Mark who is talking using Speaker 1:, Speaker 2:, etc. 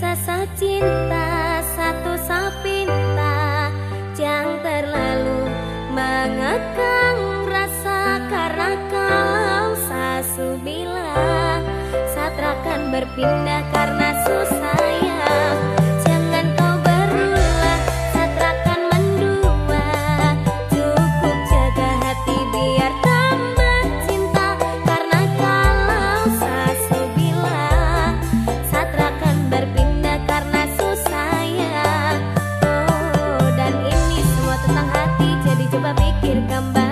Speaker 1: Biasa cinta satu sapinta Jangan terlalu mengekang rasa Karena kalau sasubila Satrakan berpindah karena coba pikirkan baik